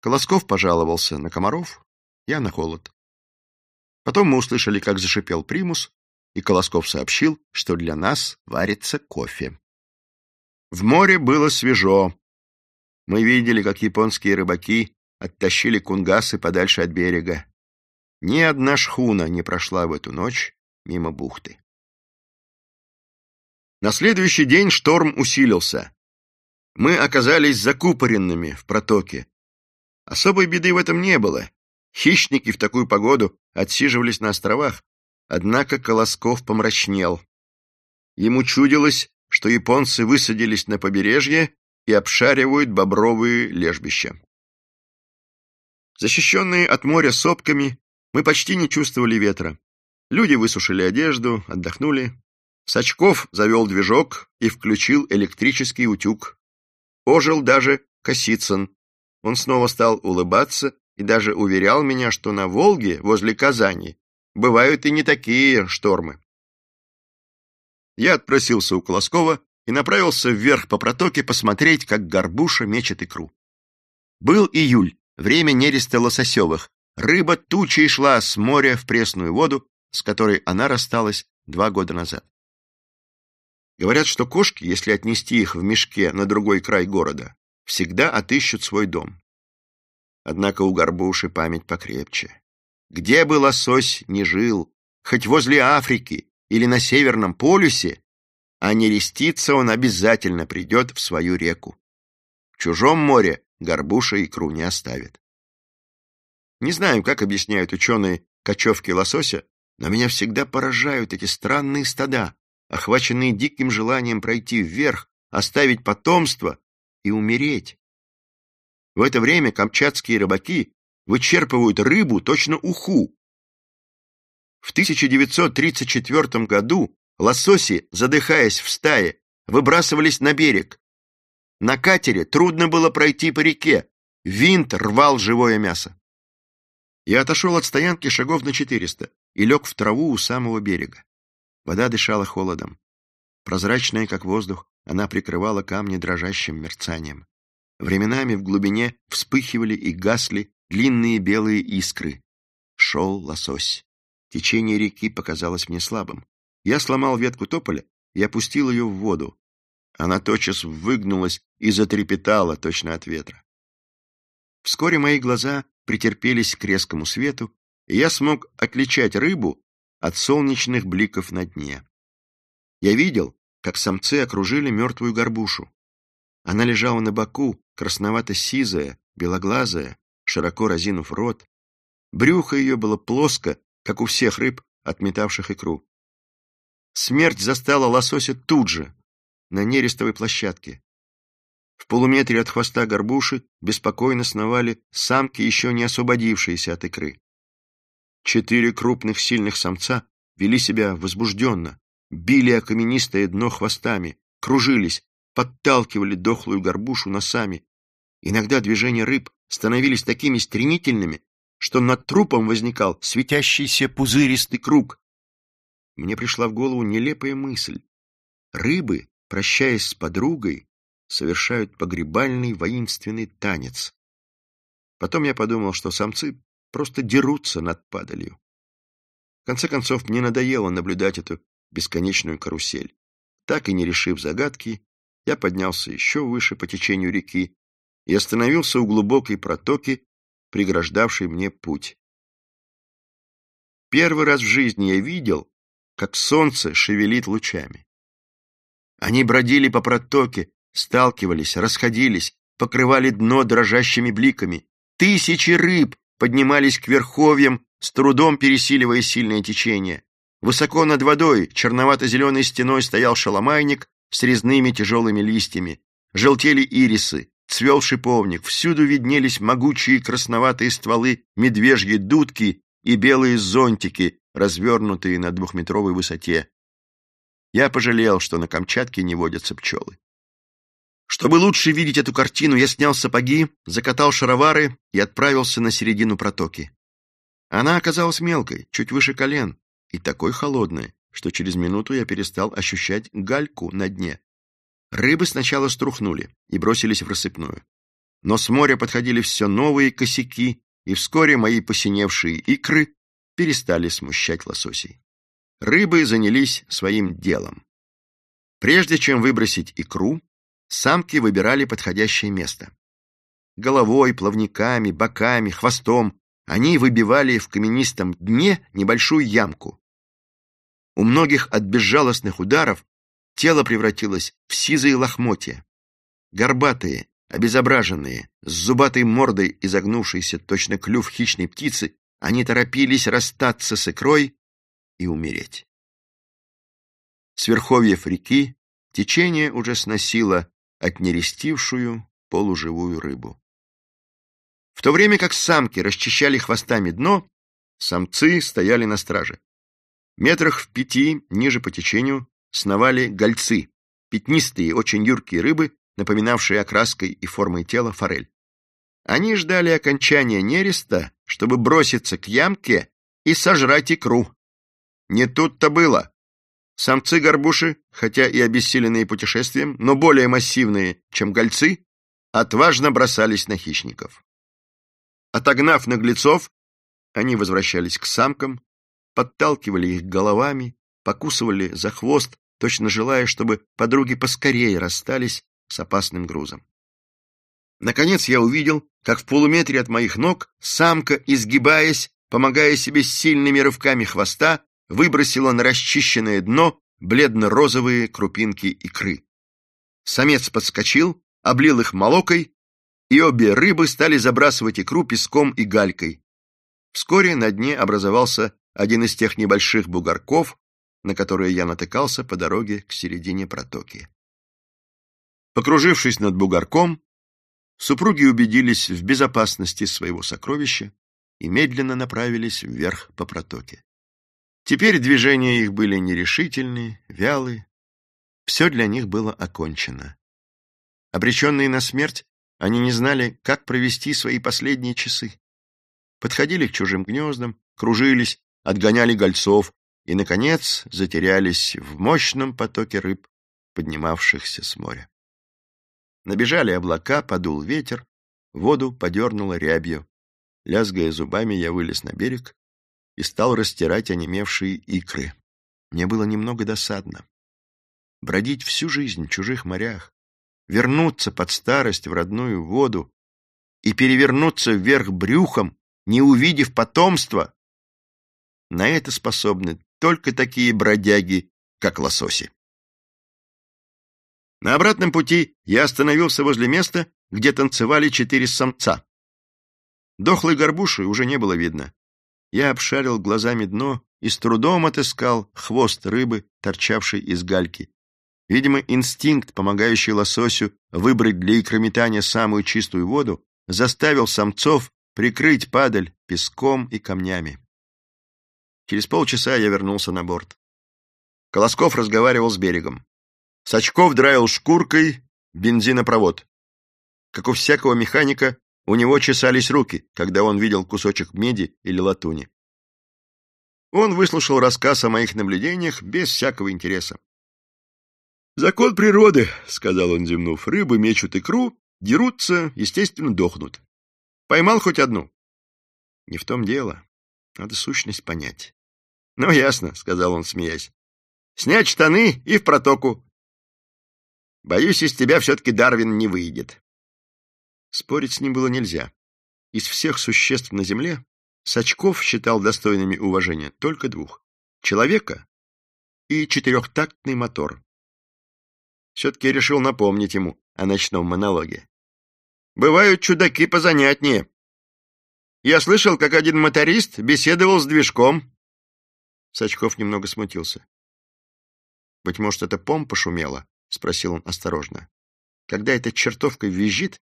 Колосков пожаловался на комаров, я на холод. Потом мы услышали, как зашипел примус, и Колосков сообщил, что для нас варится кофе. В море было свежо, мы видели, как японские рыбаки оттащили кунгасы подальше от берега. Ни одна шхуна не прошла в эту ночь мимо бухты. На следующий день шторм усилился. Мы оказались закупоренными в протоке. Особой беды в этом не было. Хищники в такую погоду отсиживались на островах, однако Колосков помрачнел. Ему чудилось, что японцы высадились на побережье и обшаривают бобровые лежбища. Защищенные от моря сопками, мы почти не чувствовали ветра. Люди высушили одежду, отдохнули. Сачков завел движок и включил электрический утюг. Ожил даже Косицын. Он снова стал улыбаться и даже уверял меня, что на Волге, возле Казани, бывают и не такие штормы. Я отпросился у Колоскова и направился вверх по протоке посмотреть, как горбуша мечет икру. Был июль, время нереста лососевых. Рыба тучей шла с моря в пресную воду, с которой она рассталась два года назад. Говорят, что кошки, если отнести их в мешке на другой край города, всегда отыщут свой дом. Однако у горбуши память покрепче. Где бы лосось не жил, хоть возле Африки или на Северном полюсе, а не реститься он обязательно придет в свою реку. В чужом море горбуша икру не оставит. Не знаю, как объясняют ученые кочевки лосося, но меня всегда поражают эти странные стада, охваченные диким желанием пройти вверх, оставить потомство и умереть. В это время камчатские рыбаки вычерпывают рыбу точно уху. В 1934 году лососи, задыхаясь в стае, выбрасывались на берег. На катере трудно было пройти по реке, винт рвал живое мясо. Я отошел от стоянки шагов на четыреста и лег в траву у самого берега. Вода дышала холодом. Прозрачная, как воздух, она прикрывала камни дрожащим мерцанием. Временами в глубине вспыхивали и гасли длинные белые искры. Шел лосось. Течение реки показалось мне слабым. Я сломал ветку тополя и опустил ее в воду. Она тотчас выгнулась и затрепетала точно от ветра. Вскоре мои глаза претерпелись к резкому свету, и я смог отличать рыбу от солнечных бликов на дне. Я видел, как самцы окружили мертвую горбушу. Она лежала на боку, красновато-сизая, белоглазая, широко разинув рот. Брюхо ее было плоско, как у всех рыб, отметавших икру. Смерть застала лосося тут же, на нерестовой площадке. В полуметре от хвоста горбуши беспокойно сновали самки, еще не освободившиеся от икры. Четыре крупных сильных самца вели себя возбужденно, били о каменистое дно хвостами, кружились, подталкивали дохлую горбушу носами. Иногда движения рыб становились такими стремительными, что над трупом возникал светящийся пузыристый круг. Мне пришла в голову нелепая мысль. Рыбы, прощаясь с подругой, совершают погребальный воинственный танец. Потом я подумал, что самцы просто дерутся над падалью. В конце концов, мне надоело наблюдать эту бесконечную карусель. Так и не решив загадки, я поднялся еще выше по течению реки и остановился у глубокой протоки, преграждавшей мне путь. Первый раз в жизни я видел, как солнце шевелит лучами. Они бродили по протоке, сталкивались, расходились, покрывали дно дрожащими бликами. Тысячи рыб поднимались к верховьям, с трудом пересиливая сильное течение. Высоко над водой черновато-зеленой стеной стоял шаломайник с резными тяжелыми листьями. Желтели ирисы, цвел шиповник, всюду виднелись могучие красноватые стволы медвежьи дудки и белые зонтики, развернутые на двухметровой высоте. Я пожалел, что на Камчатке не водятся пчелы. Чтобы лучше видеть эту картину, я снял сапоги, закатал шаровары и отправился на середину протоки. Она оказалась мелкой, чуть выше колен, и такой холодной, что через минуту я перестал ощущать гальку на дне. Рыбы сначала струхнули и бросились в рассыпную. Но с моря подходили все новые косяки, и вскоре мои посиневшие икры перестали смущать лососей. Рыбы занялись своим делом. Прежде чем выбросить икру, самки выбирали подходящее место. Головой, плавниками, боками, хвостом они выбивали в каменистом дне небольшую ямку. У многих от безжалостных ударов тело превратилось в сизые лохмотья. Горбатые, обезображенные, с зубатой мордой, изогнувшейся точно клюв хищной птицы, они торопились расстаться с икрой и умереть. С реки течение уже сносило отнерестившую полуживую рыбу. В то время как самки расчищали хвостами дно, самцы стояли на страже. Метрах в пяти ниже по течению сновали гольцы, пятнистые, очень юркие рыбы, напоминавшие окраской и формой тела форель. Они ждали окончания нереста, чтобы броситься к ямке и сожрать икру. Не тут-то было. Самцы-горбуши, хотя и обессиленные путешествием, но более массивные, чем гольцы, отважно бросались на хищников. Отогнав наглецов, они возвращались к самкам, подталкивали их головами, покусывали за хвост, точно желая, чтобы подруги поскорее расстались с опасным грузом. Наконец я увидел, как в полуметре от моих ног самка, изгибаясь, помогая себе сильными рывками хвоста, выбросила на расчищенное дно бледно-розовые крупинки икры. Самец подскочил, облил их молокой, и обе рыбы стали забрасывать икру песком и галькой. Вскоре на дне образовался один из тех небольших бугорков, на которые я натыкался по дороге к середине протоки. Покружившись над бугорком, супруги убедились в безопасности своего сокровища и медленно направились вверх по протоке. Теперь движения их были нерешительные, вялые. Все для них было окончено. Обреченные на смерть, они не знали, как провести свои последние часы. Подходили к чужим гнездам, кружились, отгоняли гольцов и, наконец, затерялись в мощном потоке рыб, поднимавшихся с моря. Набежали облака, подул ветер, воду подернуло рябью. Лязгая зубами, я вылез на берег и стал растирать онемевшие икры. Мне было немного досадно. Бродить всю жизнь в чужих морях, вернуться под старость в родную воду и перевернуться вверх брюхом, не увидев потомства, на это способны только такие бродяги, как лососи. На обратном пути я остановился возле места, где танцевали четыре самца. Дохлой горбуши уже не было видно. Я обшарил глазами дно и с трудом отыскал хвост рыбы, торчавший из гальки. Видимо, инстинкт, помогающий лососю выбрать для икрометания самую чистую воду, заставил самцов прикрыть падаль песком и камнями. Через полчаса я вернулся на борт. Колосков разговаривал с берегом. Сачков драил шкуркой бензинопровод. Как у всякого механика, у него чесались руки, когда он видел кусочек меди или латуни. Он выслушал рассказ о моих наблюдениях без всякого интереса. «Закон природы», — сказал он, зевнув, — «рыбы мечут икру, дерутся, естественно, дохнут. Поймал хоть одну?» «Не в том дело. Надо сущность понять». «Ну, ясно», — сказал он, смеясь. «Снять штаны и в протоку». «Боюсь, из тебя все-таки Дарвин не выйдет». Спорить с ним было нельзя. Из всех существ на Земле Сачков считал достойными уважения только двух — человека и четырехтактный мотор. Все-таки решил напомнить ему о ночном монологе. «Бывают чудаки позанятнее. Я слышал, как один моторист беседовал с движком». Сачков немного смутился. «Быть может, это помпа шумела?» — спросил он осторожно. «Когда эта чертовка визжит,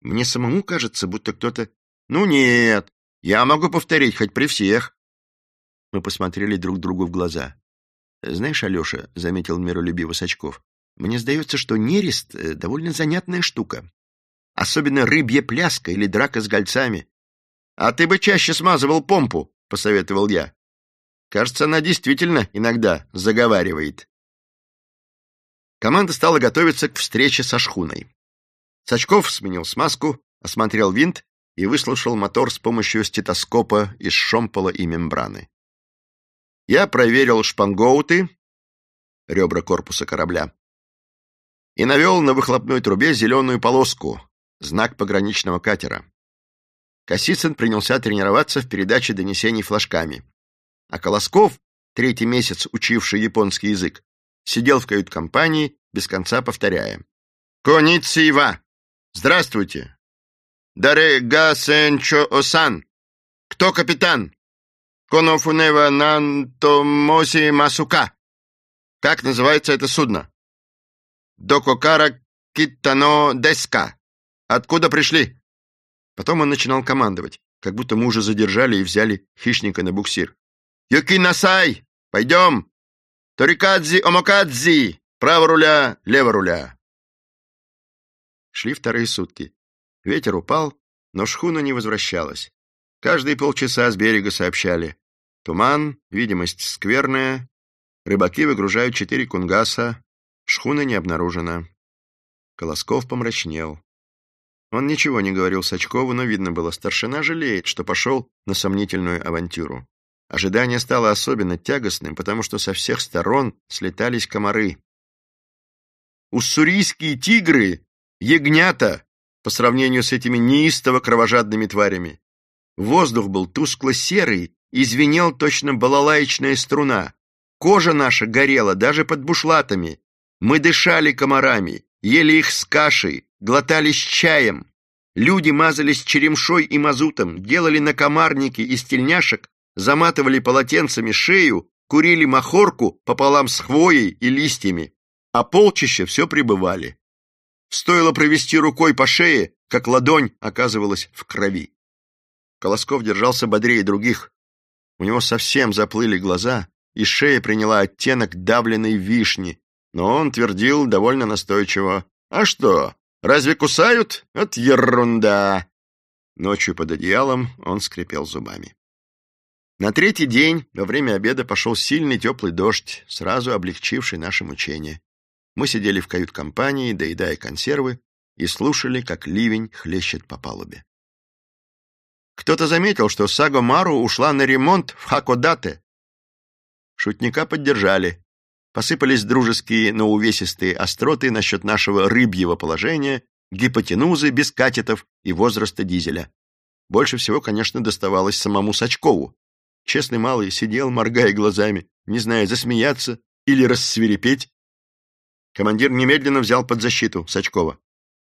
мне самому кажется, будто кто-то... Ну нет, я могу повторить хоть при всех. Мы посмотрели друг другу в глаза. Знаешь, Алеша, — заметил миролюбиво Сачков, — мне сдается, что нерест э, — довольно занятная штука. Особенно рыбья пляска или драка с гольцами. А ты бы чаще смазывал помпу, — посоветовал я. Кажется, она действительно иногда заговаривает. Команда стала готовиться к встрече со шхуной. Сачков сменил смазку, осмотрел винт и выслушал мотор с помощью стетоскопа из шомпола и мембраны. Я проверил шпангоуты, ребра корпуса корабля, и навел на выхлопной трубе зеленую полоску, знак пограничного катера. Косицын принялся тренироваться в передаче донесений флажками. А Колосков, третий месяц учивший японский язык, сидел в кают-компании, без конца повторяя. «Коничива! Здравствуйте. Дарега Сенчо Осан. Кто капитан? Конофунева Нантомоси Масука. Как называется это судно? Дококара Китано Деска. Откуда пришли? Потом он начинал командовать, как будто мы уже задержали и взяли хищника на буксир. Юкинасай! Пойдем! Торикадзи Омокадзи! Право руля, лево руля. Шли вторые сутки. Ветер упал, но шхуна не возвращалась. Каждые полчаса с берега сообщали. Туман, видимость скверная, Рыбаки выгружают четыре кунгаса. Шхуна не обнаружена. Колосков помрачнел. Он ничего не говорил Сачкову, но видно было, старшина жалеет, что пошел на сомнительную авантюру. Ожидание стало особенно тягостным, потому что со всех сторон слетались комары. Уссурийские тигры — ягнята по сравнению с этими неистово-кровожадными тварями. Воздух был тускло-серый и звенел точно балалаечная струна. Кожа наша горела даже под бушлатами. Мы дышали комарами, ели их с кашей, глотали с чаем. Люди мазались черемшой и мазутом, делали накомарники из тельняшек, заматывали полотенцами шею, курили махорку пополам с хвоей и листьями, а полчища все пребывали. Стоило провести рукой по шее, как ладонь оказывалась в крови. Колосков держался бодрее других. У него совсем заплыли глаза, и шея приняла оттенок давленной вишни, но он твердил довольно настойчиво. «А что, разве кусают? От ерунда!» Ночью под одеялом он скрипел зубами. На третий день во время обеда пошел сильный теплый дождь, сразу облегчивший наше мучение. Мы сидели в кают-компании, доедая консервы, и слушали, как ливень хлещет по палубе. Кто-то заметил, что Саго Мару ушла на ремонт в Хакодате. Шутника поддержали. Посыпались дружеские, но увесистые остроты насчет нашего рыбьего положения, гипотенузы, бескатетов и возраста дизеля. Больше всего, конечно, доставалось самому Сачкову. Честный малый сидел, моргая глазами, не зная, засмеяться или рассверепеть. Командир немедленно взял под защиту Сачкова.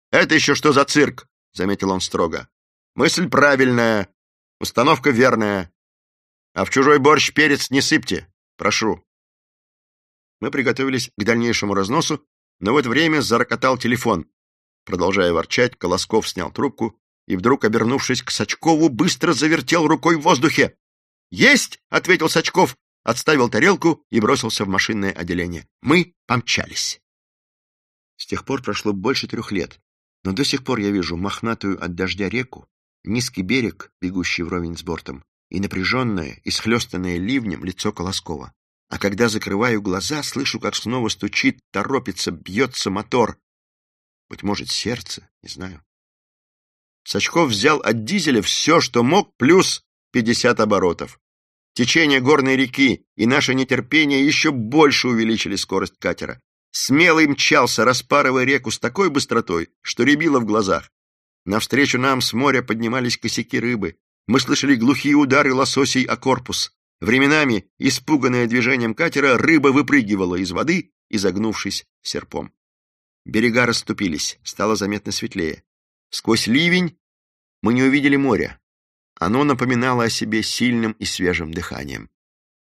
«Это еще что за цирк?» — заметил он строго. «Мысль правильная, установка верная. А в чужой борщ перец не сыпьте, прошу». Мы приготовились к дальнейшему разносу, но в это время зарокотал телефон. Продолжая ворчать, Колосков снял трубку и, вдруг обернувшись к Сачкову, быстро завертел рукой в воздухе. «Есть!» — ответил Сачков, отставил тарелку и бросился в машинное отделение. Мы помчались. С тех пор прошло больше трех лет, но до сих пор я вижу мохнатую от дождя реку, низкий берег, бегущий вровень с бортом, и напряженное, исхлестанное ливнем лицо Колоскова. А когда закрываю глаза, слышу, как снова стучит, торопится, бьется мотор. Быть может, сердце, не знаю. Сачков взял от дизеля все, что мог, плюс пятьдесят оборотов. Течение горной реки и наше нетерпение еще больше увеличили скорость катера. Смелый мчался, распарывая реку с такой быстротой, что рябило в глазах. Навстречу нам с моря поднимались косяки рыбы. Мы слышали глухие удары лососей о корпус. Временами, испуганная движением катера, рыба выпрыгивала из воды, изогнувшись серпом. Берега расступились, стало заметно светлее. Сквозь ливень мы не увидели моря. Оно напоминало о себе сильным и свежим дыханием.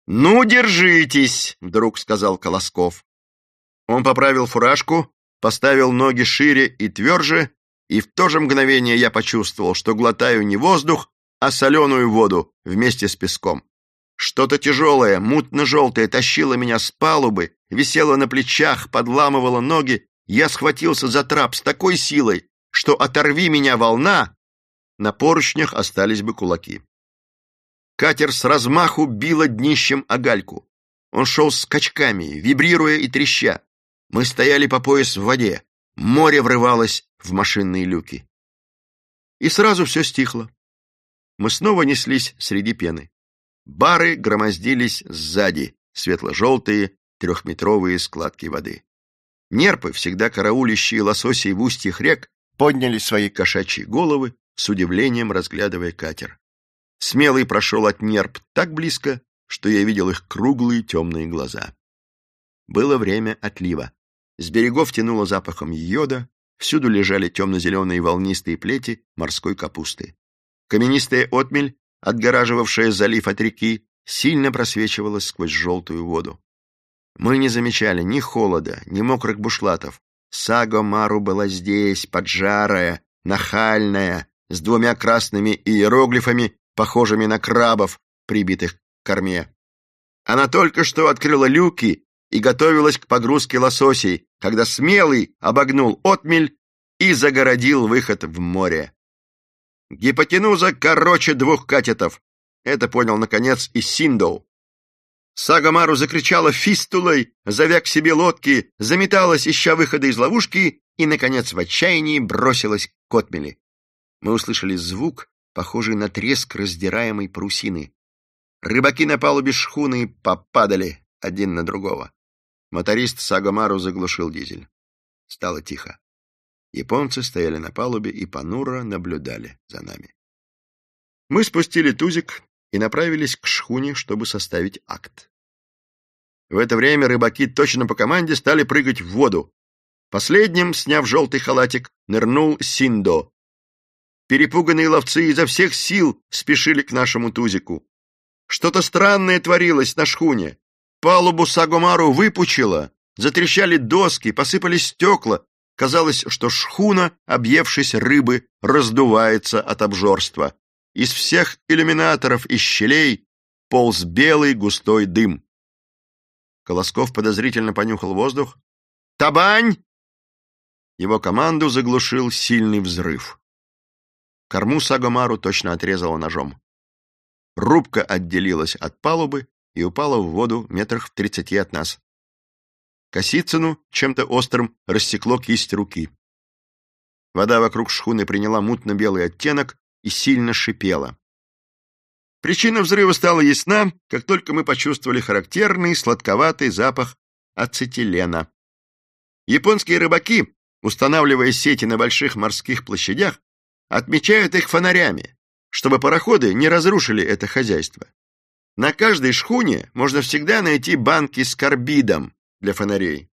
«Ну, держитесь!» — вдруг сказал Колосков. Он поправил фуражку, поставил ноги шире и тверже, и в то же мгновение я почувствовал, что глотаю не воздух, а соленую воду вместе с песком. Что-то тяжелое, мутно-желтое тащило меня с палубы, висело на плечах, подламывало ноги. Я схватился за трап с такой силой, что оторви меня волна, на поручнях остались бы кулаки. Катер с размаху било днищем о гальку. Он шел скачками, вибрируя и треща. Мы стояли по пояс в воде. Море врывалось в машинные люки. И сразу все стихло. Мы снова неслись среди пены. Бары громоздились сзади, светло-желтые, трехметровые складки воды. Нерпы, всегда караулищие лососей в устьях рек, подняли свои кошачьи головы, с удивлением разглядывая катер. Смелый прошел от нерп так близко, что я видел их круглые темные глаза. Было время отлива. С берегов тянуло запахом йода, всюду лежали темно-зеленые волнистые плети морской капусты. Каменистая отмель, отгораживавшая залив от реки, сильно просвечивалась сквозь желтую воду. Мы не замечали ни холода, ни мокрых бушлатов. Саго Мару была здесь, поджарая, нахальная, с двумя красными иероглифами, похожими на крабов, прибитых к корме. Она только что открыла люки и готовилась к погрузке лососей, когда смелый обогнул отмель и загородил выход в море. Гипотенуза короче двух катетов. Это понял, наконец, и Синдоу. Сагамару закричала фистулой, зовя к себе лодки, заметалась, ища выхода из ловушки, и, наконец, в отчаянии бросилась к отмели. Мы услышали звук, похожий на треск раздираемой парусины. Рыбаки на палубе шхуны попадали один на другого. Моторист Сагамару заглушил дизель. Стало тихо. Японцы стояли на палубе и понуро наблюдали за нами. Мы спустили тузик и направились к шхуне, чтобы составить акт. В это время рыбаки точно по команде стали прыгать в воду. Последним, сняв желтый халатик, нырнул Синдо. Перепуганные ловцы изо всех сил спешили к нашему тузику. Что-то странное творилось на шхуне. Палубу Сагомару выпучило, затрещали доски, посыпались стекла. Казалось, что шхуна, объевшись рыбы, раздувается от обжорства. Из всех иллюминаторов и щелей полз белый густой дым. Колосков подозрительно понюхал воздух. «Табань!» Его команду заглушил сильный взрыв. Корму Сагомару точно отрезало ножом. Рубка отделилась от палубы и упала в воду метрах в тридцати от нас. Косицыну чем-то острым рассекло кисть руки. Вода вокруг шхуны приняла мутно-белый оттенок, и сильно шипела. Причина взрыва стала ясна, как только мы почувствовали характерный сладковатый запах ацетилена. Японские рыбаки, устанавливая сети на больших морских площадях, отмечают их фонарями, чтобы пароходы не разрушили это хозяйство. На каждой шхуне можно всегда найти банки с карбидом для фонарей.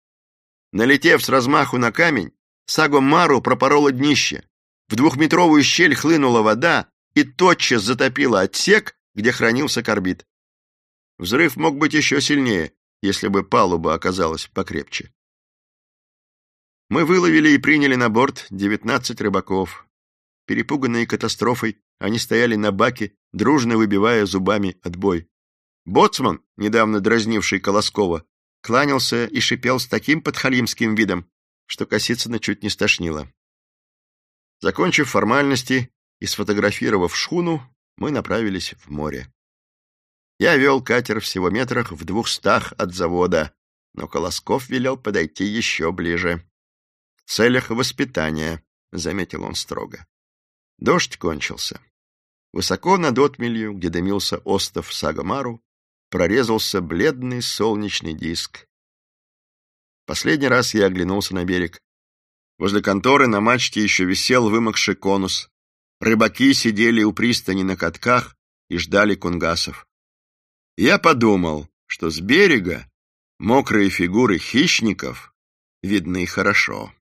Налетев с размаху на камень, Саго Мару пропорола днище. В двухметровую щель хлынула вода и тотчас затопила отсек, где хранился карбид. Взрыв мог быть еще сильнее, если бы палуба оказалась покрепче. Мы выловили и приняли на борт 19 рыбаков. Перепуганные катастрофой, они стояли на баке, дружно выбивая зубами отбой. Боцман, недавно дразнивший Колоскова, кланялся и шипел с таким подхалимским видом, что Косицына чуть не стошнило. Закончив формальности и сфотографировав шхуну, мы направились в море. Я вел катер всего метрах в двухстах от завода, но Колосков велел подойти еще ближе. В целях воспитания, — заметил он строго. Дождь кончился. Высоко над отмелью, где дымился остов Сагамару, прорезался бледный солнечный диск. Последний раз я оглянулся на берег. Возле конторы на мачте еще висел вымокший конус. Рыбаки сидели у пристани на катках и ждали кунгасов. Я подумал, что с берега мокрые фигуры хищников видны хорошо.